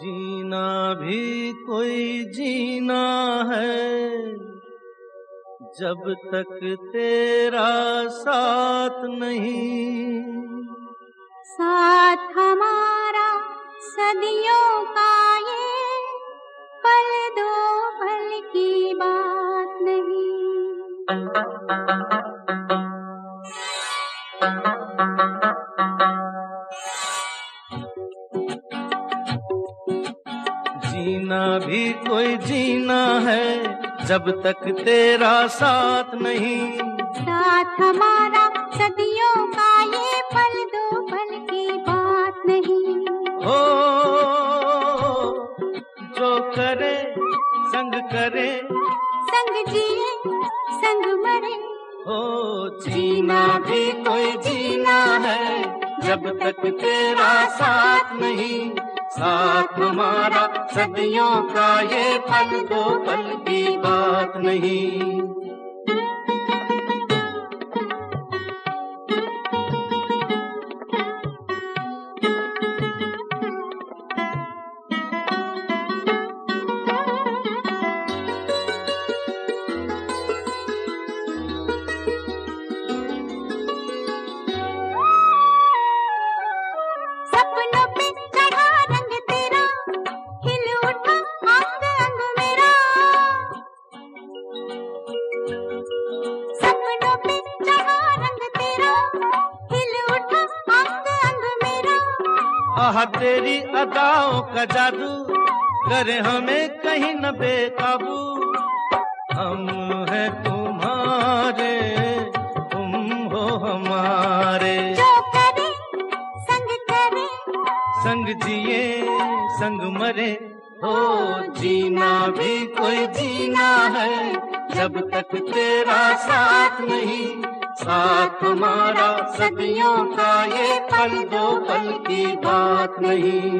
जीना भी कोई जीना है। जब तक तेरा साथ नहीं। साथ हमारा सदियों का ये पल दो पल की बात नहीं। जीना भी कोई जीना है जब तक तेरा साथ नहीं। साथ हमारा सदियों का ये पल दो पल की बात नहीं। हो जो करे संग करे। संग जिए संग मरे। हो जीना भी कोई जीना है जब तक तेरा साथ नहीं। साथ हमारा सदियों का ये पल दो पल की बात नहीं। आह तेरी अदाओं का जादू। करे हमें कहीं न बेकाबू। हम हैं तुम्हारे तुम हो हमारे। जो करे संग करे। संग जिए संग मरे। हो जीना भी कोई जीना है। जब तक तेरा साथ नहीं साथ हमारा सदियों का ये पल दो पल की बात नहीं।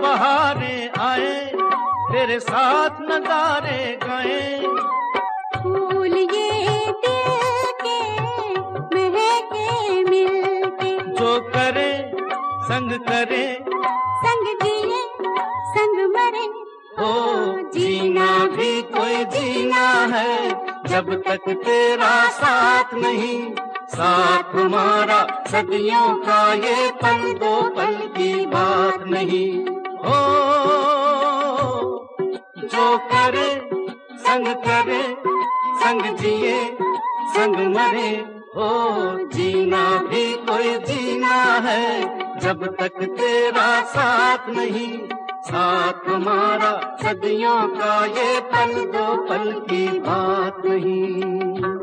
बहारे आए तेरे साथ नजारे गए। फूल ये दिल के महके मिलके जो करे संग करे। संग जिए संग मरे। हो जीना भी कोई जीना है। जब तक तेरा साथ नहीं साथ हमारा सदियों का ये पल दो पल की बात नहीं। हो। जो करे, संग करे, संग जिए, संग मरे, हो, जीना भी कोई जीना है। जब तक तेरा साथ नहीं, साथ हमारा सदियों का ये पल, दो पल की बात नहीं।